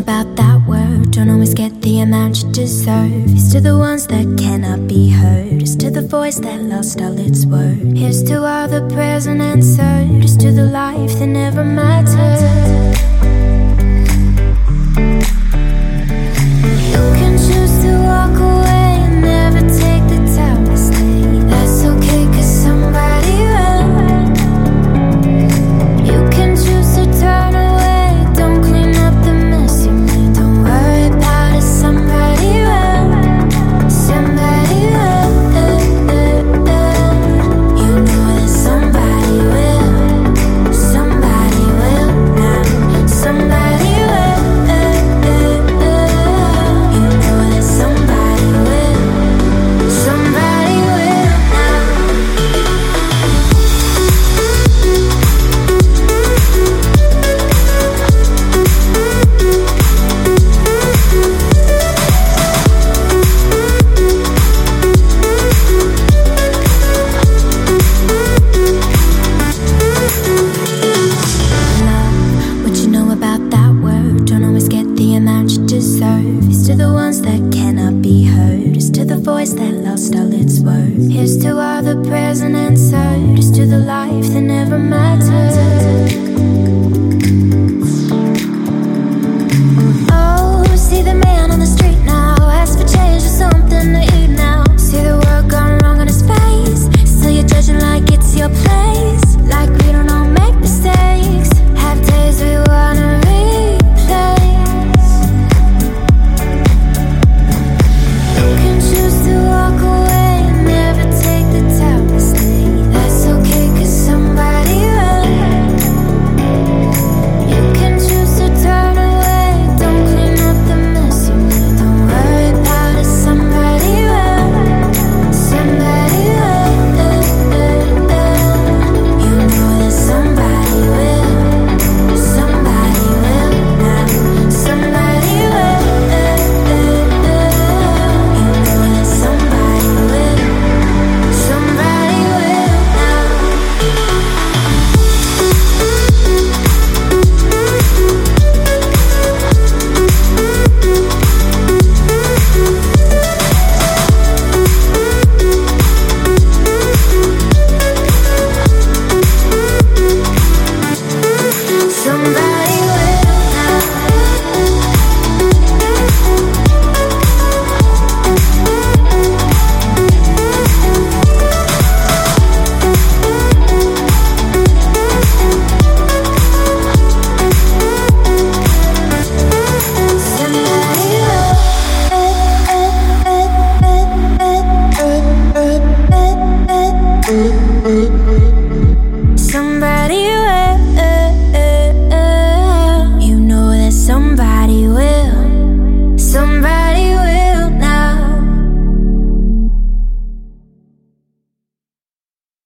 about that word. Don't always get the amount you deserve. It's to the ones that cannot be heard. It's to the voice that lost all its word. Here's to all the prayers unanswered. It's to the life that never mattered. spell its worth. Here's to all the prayers unanswered. Here's to the life that never mattered.